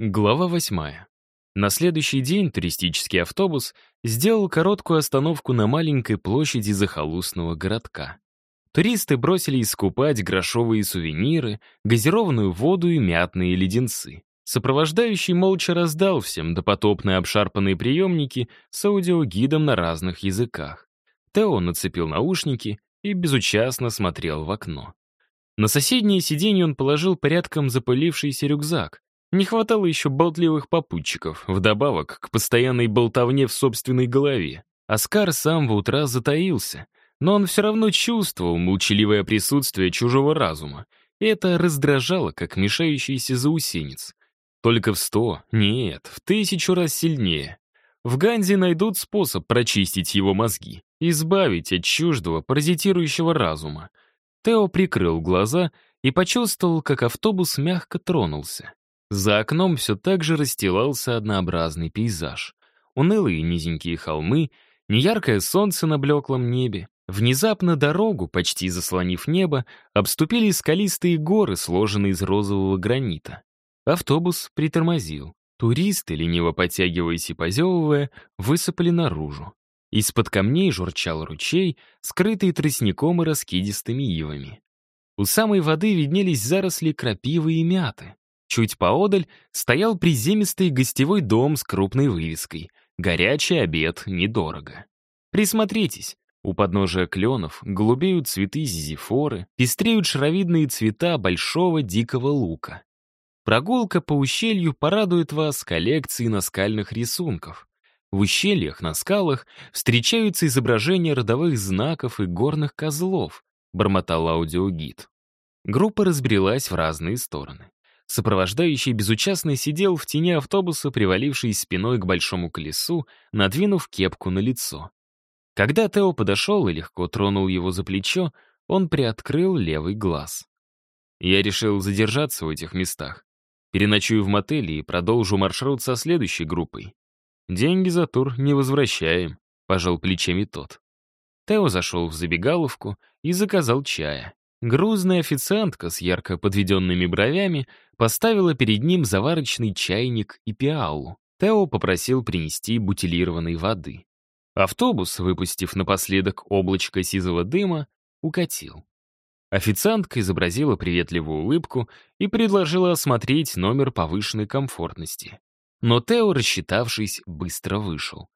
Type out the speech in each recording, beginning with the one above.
Глава восьмая. На следующий день туристический автобус сделал короткую остановку на маленькой площади захолустного городка. Туристы бросили искупать грошовые сувениры, газированную воду и мятные леденцы. Сопровождающий молча раздал всем допотопные обшарпанные приемники с аудиогидом на разных языках. Тео нацепил наушники и безучастно смотрел в окно. На соседнее сиденье он положил порядком запылившийся рюкзак, не хватало еще болтливых попутчиков, вдобавок к постоянной болтовне в собственной голове. Оскар с самого утра затаился, но он все равно чувствовал молчаливое присутствие чужого разума, и это раздражало, как мешающийся заусенец. Только в сто, нет, в тысячу раз сильнее. В Ганзе найдут способ прочистить его мозги, избавить от чуждого, паразитирующего разума. Тео прикрыл глаза и почувствовал, как автобус мягко тронулся. За окном все так же расстилался однообразный пейзаж. Унылые низенькие холмы, неяркое солнце на блеклом небе. Внезапно дорогу, почти заслонив небо, обступили скалистые горы, сложенные из розового гранита. Автобус притормозил. Туристы, лениво подтягиваясь и позевывая, высыпали наружу. Из-под камней журчал ручей, скрытый тростником и раскидистыми ивами. У самой воды виднелись заросли крапивы и мяты. Чуть поодаль стоял приземистый гостевой дом с крупной вывеской «Горячий обед недорого». Присмотритесь, у подножия кленов голубеют цветы зизифоры, пестреют шаровидные цвета большого дикого лука. Прогулка по ущелью порадует вас коллекцией наскальных рисунков. В ущельях на скалах встречаются изображения родовых знаков и горных козлов, бормотал аудиогид. Группа разбрелась в разные стороны. Сопровождающий безучастно сидел в тени автобуса, привалившись спиной к большому колесу, надвинув кепку на лицо. Когда Тео подошел и легко тронул его за плечо, он приоткрыл левый глаз. Я решил задержаться в этих местах. Переночую в мотеле и продолжу маршрут со следующей группой. Деньги за тур не возвращаем, пожал плечами тот. Тео зашел в забегаловку и заказал чая. Грузная официантка с ярко подведенными бровями поставила перед ним заварочный чайник и пиалу. Тео попросил принести бутилированной воды. Автобус, выпустив напоследок облачко сизого дыма, укатил. Официантка изобразила приветливую улыбку и предложила осмотреть номер повышенной комфортности. Но Тео, рассчитавшись, быстро вышел.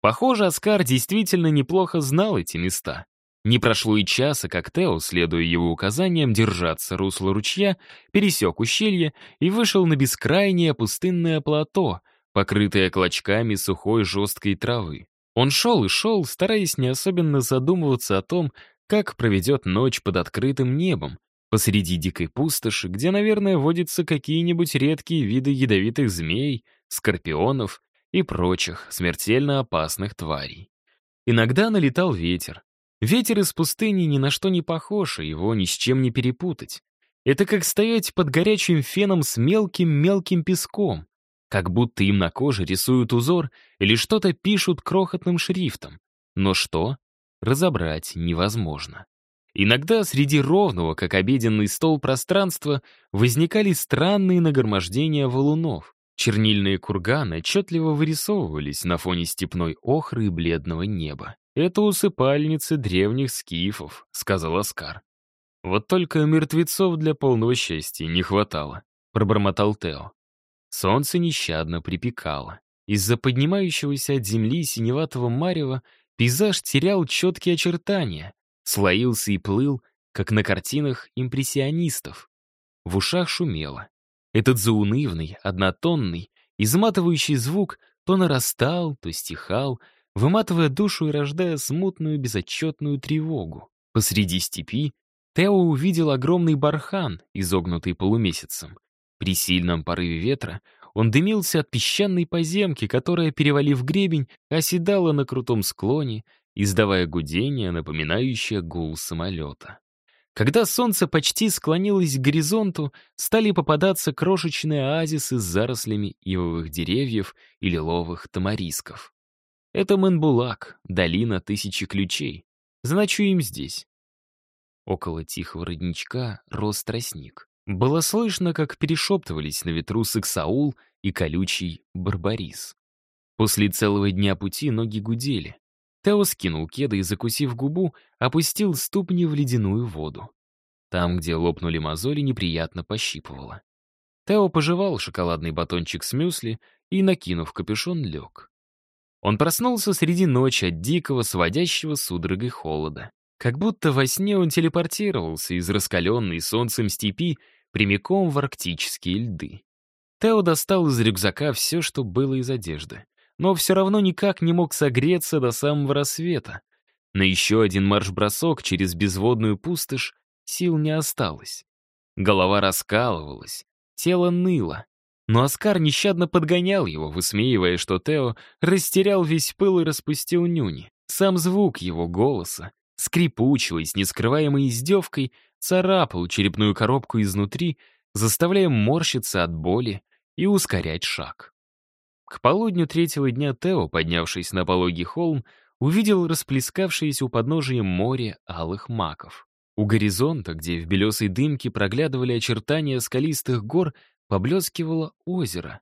Похоже, Оскар действительно неплохо знал эти места. Не прошло и часа, как Тео, следуя его указаниям держаться русла ручья, пересек ущелье и вышел на бескрайнее пустынное плато, покрытое клочками сухой жесткой травы. Он шел и шел, стараясь не особенно задумываться о том, как проведет ночь под открытым небом, посреди дикой пустоши, где, наверное, водятся какие-нибудь редкие виды ядовитых змей, скорпионов и прочих смертельно опасных тварей. Иногда налетал ветер, Ветер из пустыни ни на что не похож, и его ни с чем не перепутать. Это как стоять под горячим феном с мелким-мелким песком, как будто им на коже рисуют узор или что-то пишут крохотным шрифтом. Но что? Разобрать невозможно. Иногда среди ровного, как обеденный стол пространства, возникали странные нагромождения валунов. Чернильные курганы отчетливо вырисовывались на фоне степной охры и бледного неба. «Это усыпальницы древних скифов», — сказал Оскар. «Вот только мертвецов для полного счастья не хватало», — пробормотал Тео. Солнце нещадно припекало. Из-за поднимающегося от земли синеватого марева пейзаж терял четкие очертания, слоился и плыл, как на картинах импрессионистов. В ушах шумело. Этот заунывный, однотонный, изматывающий звук то нарастал, то стихал, выматывая душу и рождая смутную безотчетную тревогу. Посреди степи Тео увидел огромный бархан, изогнутый полумесяцем. При сильном порыве ветра он дымился от песчаной поземки, которая, перевалив гребень, оседала на крутом склоне, издавая гудение, напоминающее гул самолета. Когда солнце почти склонилось к горизонту, стали попадаться крошечные оазисы с зарослями ивовых деревьев и лиловых тамарисков. Это Менбулак, долина тысячи ключей. Заночуем здесь. Около тихого родничка рос тростник. Было слышно, как перешептывались на ветру Саксаул и колючий барбарис. После целого дня пути ноги гудели. Тео скинул кеды и, закусив губу, опустил ступни в ледяную воду. Там, где лопнули мозоли, неприятно пощипывало. Тео пожевал шоколадный батончик с мюсли и, накинув капюшон, лег. Он проснулся среди ночи от дикого, сводящего судорогой холода. Как будто во сне он телепортировался из раскаленной солнцем степи прямиком в арктические льды. Тео достал из рюкзака все, что было из одежды, но все равно никак не мог согреться до самого рассвета. На еще один марш-бросок через безводную пустошь сил не осталось. Голова раскалывалась, тело ныло. Но Оскар нещадно подгонял его, высмеивая, что Тео растерял весь пыл и распустил нюни. Сам звук его голоса, скрипучего и с нескрываемой издевкой, царапал черепную коробку изнутри, заставляя морщиться от боли и ускорять шаг. К полудню третьего дня Тео, поднявшись на пологий холм, увидел расплескавшееся у подножия море алых маков. У горизонта, где в белесой дымке проглядывали очертания скалистых гор, поблескивало озеро.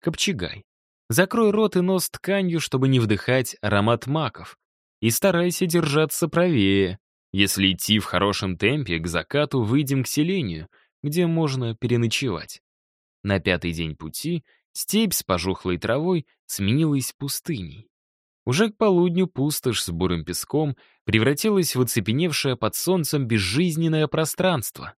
Копчегай. Закрой рот и нос тканью, чтобы не вдыхать аромат маков. И старайся держаться правее. Если идти в хорошем темпе, к закату выйдем к селению, где можно переночевать. На пятый день пути степь с пожухлой травой сменилась пустыней. Уже к полудню пустошь с бурым песком превратилась в оцепеневшее под солнцем безжизненное пространство.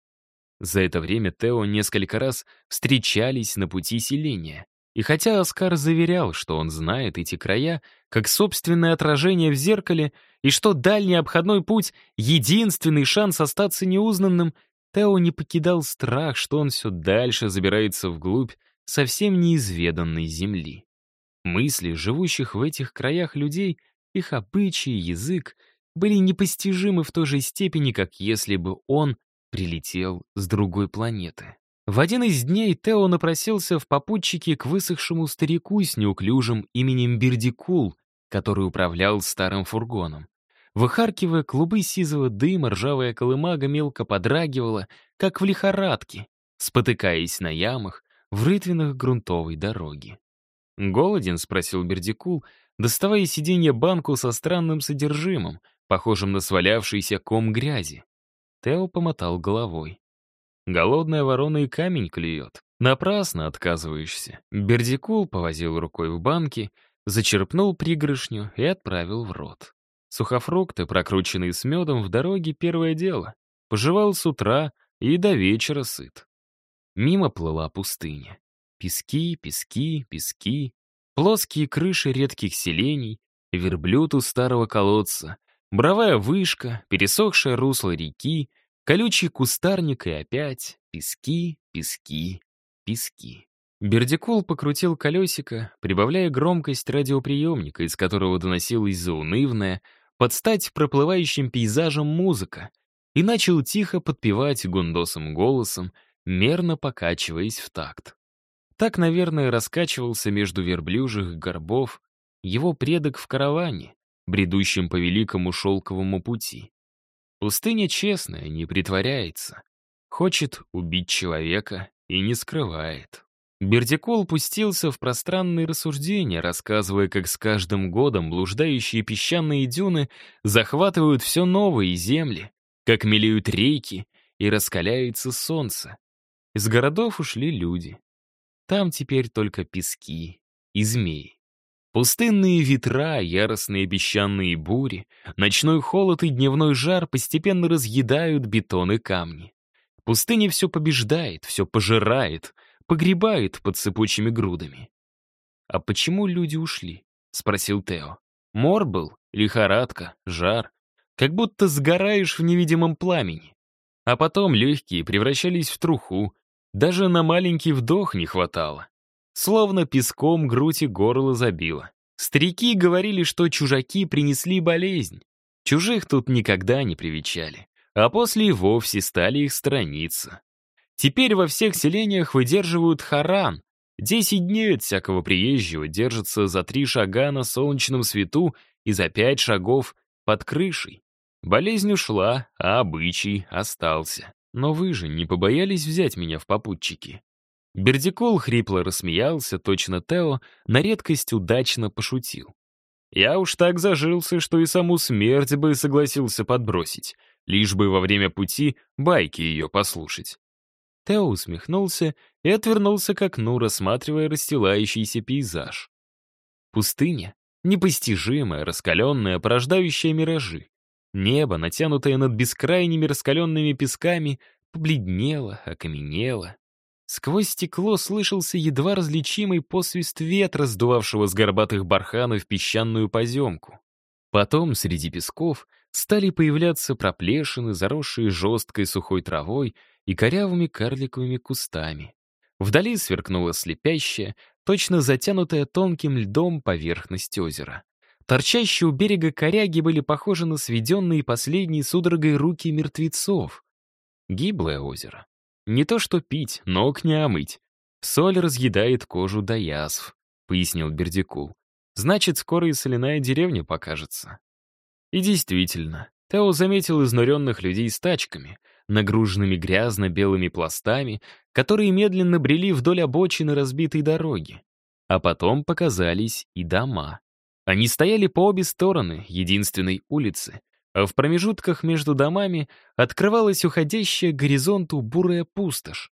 За это время Тео несколько раз встречались на пути селения. И хотя Оскар заверял, что он знает эти края, как собственное отражение в зеркале, и что дальний обходной путь — единственный шанс остаться неузнанным, Тео не покидал страх, что он все дальше забирается вглубь совсем неизведанной земли. Мысли живущих в этих краях людей, их обычаи, язык были непостижимы в той же степени, как если бы он прилетел с другой планеты. В один из дней Тео напросился в попутчике к высохшему старику с неуклюжим именем Бердикул, который управлял старым фургоном. Выхаркивая клубы сизого дыма, ржавая колымага мелко подрагивала, как в лихорадке, спотыкаясь на ямах в рытвинах грунтовой дороги. «Голоден?» — спросил Бердикул, доставая из сиденья банку со странным содержимым, похожим на свалявшийся ком грязи. Тео помотал головой. «Голодная ворона и камень клюет. Напрасно отказываешься». Бердикул повозил рукой в банке, зачерпнул пригоршню и отправил в рот. Сухофрукты, прокрученные с медом, в дороге первое дело. Пожевал с утра и до вечера сыт. Мимо плыла пустыня. Пески, пески, пески, плоские крыши редких селений, верблюд у старого колодца, бровая вышка, пересохшее русло реки, колючий кустарник и опять пески, пески, пески. Бердикул покрутил колесико, прибавляя громкость радиоприемника, из которого доносилась заунывная, под стать проплывающим пейзажем музыка, и начал тихо подпевать гундосым голосом, мерно покачиваясь в такт. Так, наверное, раскачивался между верблюжих горбов его предок в караване, бредущем по великому шелковому пути. Пустыня честная, не притворяется. Хочет убить человека и не скрывает. Бердикол пустился в пространные рассуждения, рассказывая, как с каждым годом блуждающие песчаные дюны захватывают все новые земли, как мелеют реки и раскаляется солнце. Из городов ушли люди. Там теперь только пески и змеи. Пустынные ветра, яростные песчаные бури, ночной холод и дневной жар постепенно разъедают бетон и камни. Пустыня все побеждает, все пожирает, погребает под сыпучими грудами. «А почему люди ушли?» — спросил Тео. «Мор был, лихорадка, жар. Как будто сгораешь в невидимом пламени. А потом легкие превращались в труху, даже на маленький вдох не хватало. Словно песком грудь и горло забило. Старики говорили, что чужаки принесли болезнь. Чужих тут никогда не привечали. А после и вовсе стали их сторониться. Теперь во всех селениях выдерживают харан. Десять дней от всякого приезжего держатся за три шага на солнечном свету и за пять шагов под крышей. Болезнь ушла, а обычай остался. Но вы же не побоялись взять меня в попутчики?» Бердикол хрипло рассмеялся, точно Тео на редкость удачно пошутил. Я уж так зажился, что и саму смерть бы согласился подбросить, лишь бы во время пути байки ее послушать. Тео усмехнулся и отвернулся к окну, рассматривая расстилающийся пейзаж. Пустыня, непостижимая, раскаленная, порождающая миражи. Небо, натянутое над бескрайними раскаленными песками, побледнело, окаменело. Сквозь стекло слышался едва различимый посвист ветра, сдувавшего с горбатых барханов песчаную поземку. Потом среди песков стали появляться проплешины, заросшие жесткой сухой травой и корявыми карликовыми кустами. Вдали сверкнула слепящая, точно затянутая тонким льдом поверхность озера. Торчащие у берега коряги были похожи на сведенные последней судорогой руки мертвецов. Гиблое озеро. Не то что пить, ног не омыть. Соль разъедает кожу до язв, пояснил Бердикул. Значит, скоро и соляная деревня покажется. И действительно, Тео заметил изнуренных людей с тачками, нагруженными грязно-белыми пластами, которые медленно брели вдоль обочины разбитой дороги. А потом показались и дома. Они стояли по обе стороны единственной улицы, а в промежутках между домами открывалась уходящая к горизонту бурая пустошь.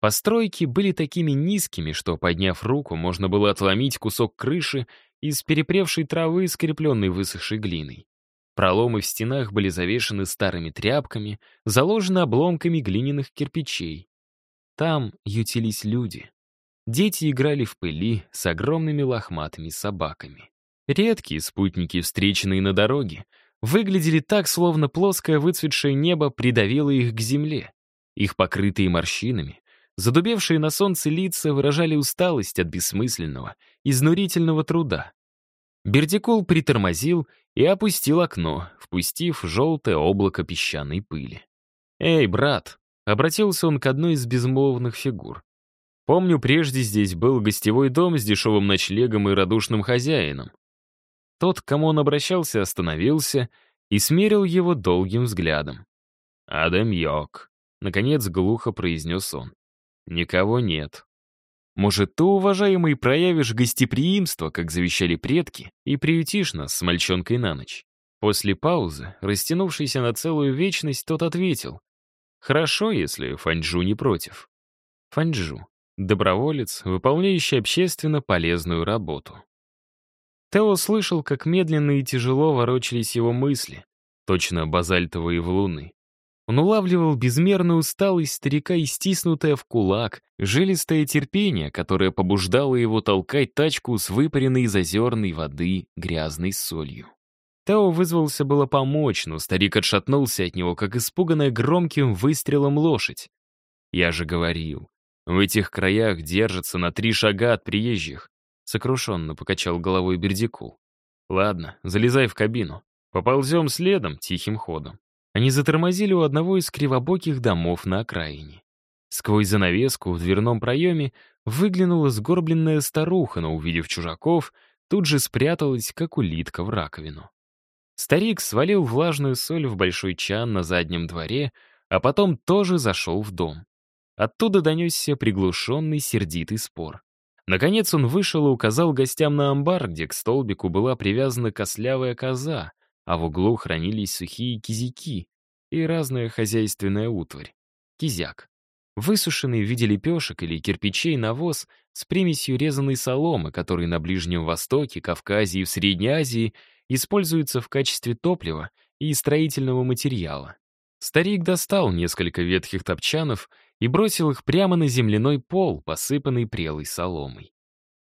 Постройки были такими низкими, что, подняв руку, можно было отломить кусок крыши из перепревшей травы, скрепленной высохшей глиной. Проломы в стенах были завешены старыми тряпками, заложены обломками глиняных кирпичей. Там ютились люди. Дети играли в пыли с огромными лохматыми собаками. Редкие спутники, встреченные на дороге, выглядели так, словно плоское выцветшее небо придавило их к земле. Их покрытые морщинами, задубевшие на солнце лица выражали усталость от бессмысленного, изнурительного труда. Бердикул притормозил и опустил окно, впустив желтое облако песчаной пыли. «Эй, брат!» — обратился он к одной из безмолвных фигур. «Помню, прежде здесь был гостевой дом с дешевым ночлегом и радушным хозяином. Тот, к кому он обращался, остановился и смерил его долгим взглядом. «Адам Йок», — наконец глухо произнес он. «Никого нет. Может, ты, уважаемый, проявишь гостеприимство, как завещали предки, и приютишь нас с мальчонкой на ночь?» После паузы, растянувшейся на целую вечность, тот ответил. «Хорошо, если Фанчжу не против». Фанчжу — доброволец, выполняющий общественно полезную работу. Тео слышал, как медленно и тяжело ворочались его мысли, точно базальтовые валуны. Он улавливал безмерную усталость старика и стиснутое в кулак, жилистое терпение, которое побуждало его толкать тачку с выпаренной из озерной воды грязной солью. Тео вызвался было помочь, но старик отшатнулся от него, как испуганная громким выстрелом лошадь. «Я же говорил, в этих краях держатся на три шага от приезжих. Сокрушенно покачал головой Бердикул. «Ладно, залезай в кабину. Поползем следом, тихим ходом». Они затормозили у одного из кривобоких домов на окраине. Сквозь занавеску в дверном проеме выглянула сгорбленная старуха, но, увидев чужаков, тут же спряталась, как улитка в раковину. Старик свалил влажную соль в большой чан на заднем дворе, а потом тоже зашел в дом. Оттуда донесся приглушенный сердитый спор. Наконец он вышел и указал гостям на амбар, где к столбику была привязана кослявая коза, а в углу хранились сухие кизяки и разная хозяйственная утварь. Кизяк. Высушенный в виде лепешек или кирпичей навоз с примесью резаной соломы, который на Ближнем Востоке, Кавказе и в Средней Азии используется в качестве топлива и строительного материала. Старик достал несколько ветхих топчанов и бросил их прямо на земляной пол, посыпанный прелой соломой.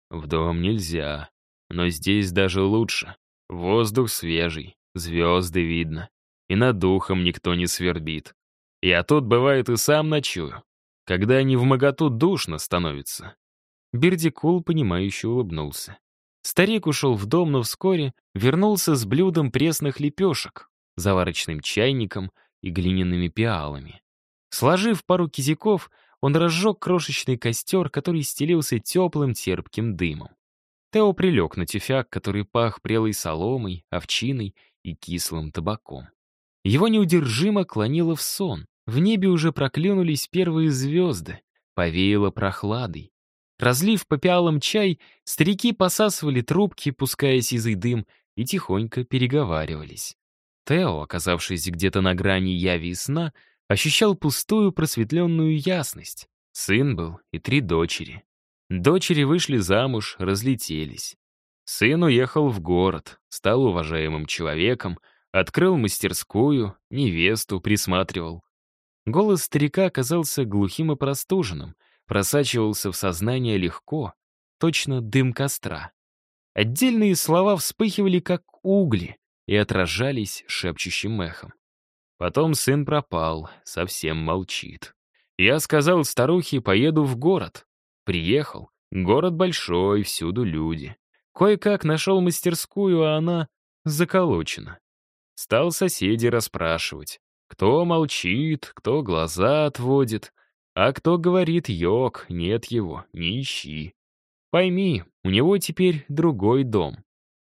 В дом нельзя, но здесь даже лучше. Воздух свежий, звезды видно, и над духом никто не свербит. Я тут, бывает, и сам ночую, когда они в моготу душно становится. Бердикул, понимающе улыбнулся. Старик ушел в дом, но вскоре вернулся с блюдом пресных лепешек, заварочным чайником и глиняными пиалами. Сложив пару кизиков, он разжег крошечный костер, который стелился теплым терпким дымом. Тео прилег на тюфяк, который пах прелой соломой, овчиной и кислым табаком. Его неудержимо клонило в сон. В небе уже проклюнулись первые звезды. По повеяло прохладой. Разлив по пиалам чай, старики посасывали трубки, пуская сизый дым, и тихонько переговаривались. Тео, оказавшись где-то на грани яви и сна, ощущал пустую просветленную ясность. Сын был и три дочери. Дочери вышли замуж, разлетелись. Сын уехал в город, стал уважаемым человеком, открыл мастерскую, невесту присматривал. Голос старика оказался глухим и простуженным, просачивался в сознание легко, точно дым костра. Отдельные слова вспыхивали, как угли, и отражались шепчущим эхом. Потом сын пропал, совсем молчит. Я сказал старухе, поеду в город. Приехал. Город большой, всюду люди. Кое-как нашел мастерскую, а она заколочена. Стал соседи расспрашивать. Кто молчит, кто глаза отводит, а кто говорит «йог», нет его, не ищи. Пойми, у него теперь другой дом.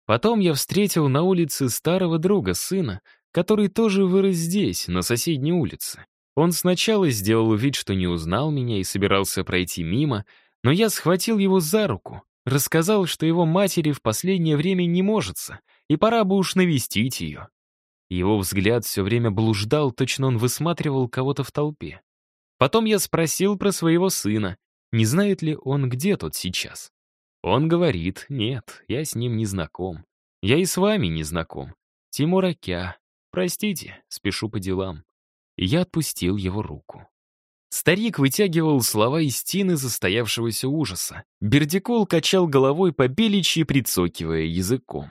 Потом я встретил на улице старого друга сына, который тоже вырос здесь, на соседней улице. Он сначала сделал вид, что не узнал меня и собирался пройти мимо, но я схватил его за руку, рассказал, что его матери в последнее время не можется, и пора бы уж навестить ее. Его взгляд все время блуждал, точно он высматривал кого-то в толпе. Потом я спросил про своего сына, не знает ли он, где тот сейчас. Он говорит, нет, я с ним не знаком. Я и с вами не знаком. Тимур Акя, «Простите, спешу по делам». Я отпустил его руку. Старик вытягивал слова из тины застоявшегося ужаса. Бердикол качал головой по беличьи, прицокивая языком.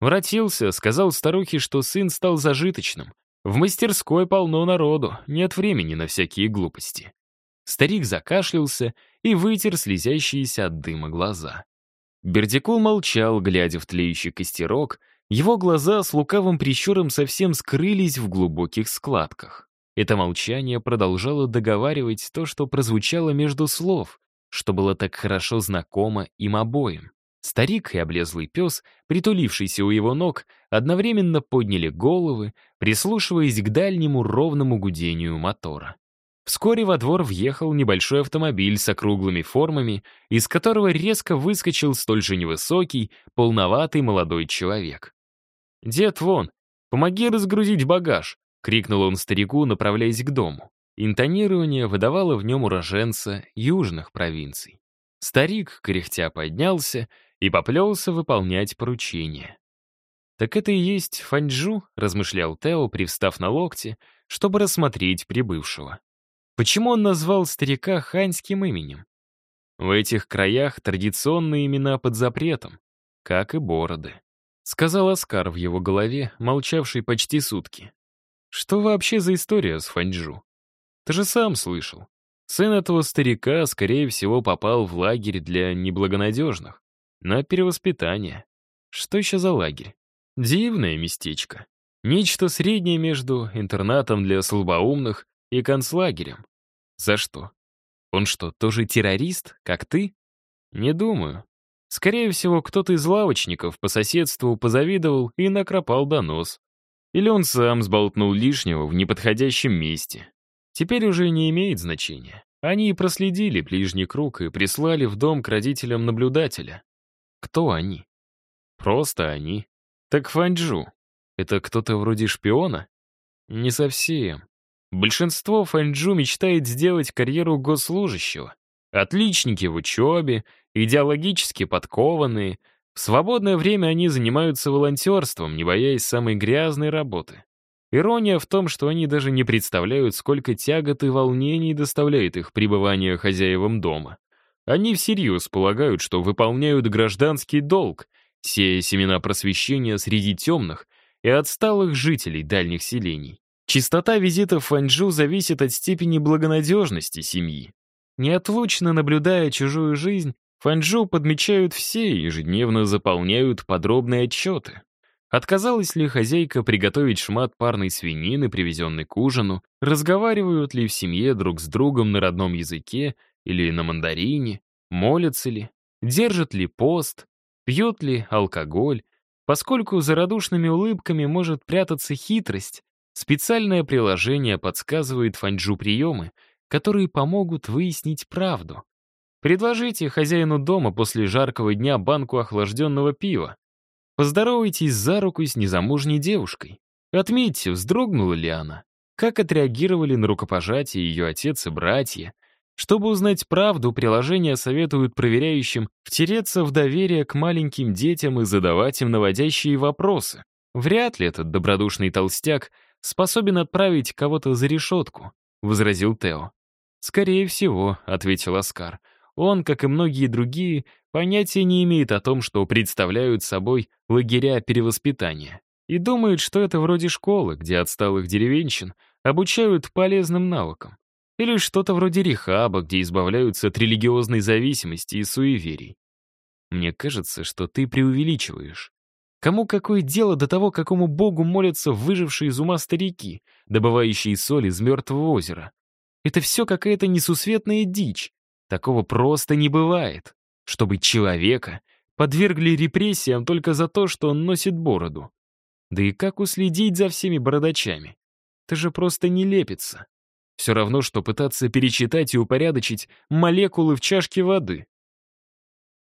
Вратился, сказал старухе, что сын стал зажиточным. В мастерской полно народу, нет времени на всякие глупости. Старик закашлялся и вытер слезящиеся от дыма глаза. Бердикул молчал, глядя в тлеющий костерок, его глаза с лукавым прищуром совсем скрылись в глубоких складках. Это молчание продолжало договаривать то, что прозвучало между слов, что было так хорошо знакомо им обоим. Старик и облезлый пес, притулившийся у его ног, одновременно подняли головы, прислушиваясь к дальнему ровному гудению мотора. Вскоре во двор въехал небольшой автомобиль с округлыми формами, из которого резко выскочил столь же невысокий, полноватый молодой человек. «Дед вон, помоги разгрузить багаж!» — крикнул он старику, направляясь к дому. Интонирование выдавало в нем уроженца южных провинций. Старик, кряхтя, поднялся и поплелся выполнять поручение. «Так это и есть Фанчжу», — размышлял Тео, привстав на локте, чтобы рассмотреть прибывшего. Почему он назвал старика ханьским именем? В этих краях традиционные имена под запретом, как и бороды. Сказал Оскар в его голове, молчавший почти сутки. Что вообще за история с Фанчжу? Ты же сам слышал. Сын этого старика, скорее всего, попал в лагерь для неблагонадежных. На перевоспитание. Что еще за лагерь? Дивное местечко. Нечто среднее между интернатом для слабоумных и концлагерем. За что? Он что, тоже террорист, как ты? Не думаю. Скорее всего, кто-то из лавочников по соседству позавидовал и накропал донос. Или он сам сболтнул лишнего в неподходящем месте. Теперь уже не имеет значения. Они и проследили ближний круг и прислали в дом к родителям наблюдателя. Кто они? Просто они. Так Фанчжу. Это кто-то вроде шпиона? Не совсем. Большинство Фанчжу мечтает сделать карьеру госслужащего. Отличники в учебе, идеологически подкованные. В свободное время они занимаются волонтерством, не боясь самой грязной работы. Ирония в том, что они даже не представляют, сколько тягот и волнений доставляет их пребывание хозяевам дома. Они всерьез полагают, что выполняют гражданский долг, сея семена просвещения среди темных и отсталых жителей дальних селений. Частота визитов в Фанчжу зависит от степени благонадежности семьи. Неотлучно наблюдая чужую жизнь, Фанчжоу подмечают все и ежедневно заполняют подробные отчеты. Отказалась ли хозяйка приготовить шмат парной свинины, привезенной к ужину, разговаривают ли в семье друг с другом на родном языке или на мандарине, молятся ли, держат ли пост, пьют ли алкоголь. Поскольку за радушными улыбками может прятаться хитрость, специальное приложение подсказывает Фанчжу приемы, которые помогут выяснить правду. Предложите хозяину дома после жаркого дня банку охлажденного пива. Поздоровайтесь за руку с незамужней девушкой. Отметьте, вздрогнула ли она. Как отреагировали на рукопожатие ее отец и братья. Чтобы узнать правду, приложения советуют проверяющим втереться в доверие к маленьким детям и задавать им наводящие вопросы. Вряд ли этот добродушный толстяк способен отправить кого-то за решетку, — возразил Тео. «Скорее всего», — ответил Оскар. «Он, как и многие другие, понятия не имеет о том, что представляют собой лагеря перевоспитания. И думает, что это вроде школы, где отсталых деревенщин обучают полезным навыкам. Или что-то вроде рехаба, где избавляются от религиозной зависимости и суеверий. Мне кажется, что ты преувеличиваешь. Кому какое дело до того, какому богу молятся выжившие из ума старики, добывающие соль из мертвого озера? Это все какая-то несусветная дичь. Такого просто не бывает. Чтобы человека подвергли репрессиям только за то, что он носит бороду. Да и как уследить за всеми бородачами? Это же просто не лепится. Все равно, что пытаться перечитать и упорядочить молекулы в чашке воды.